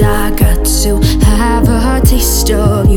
I got to have a taste of you.